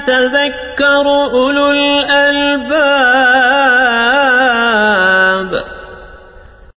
يَتَذَكَّرُ أُولُو الْأَلْبَابِ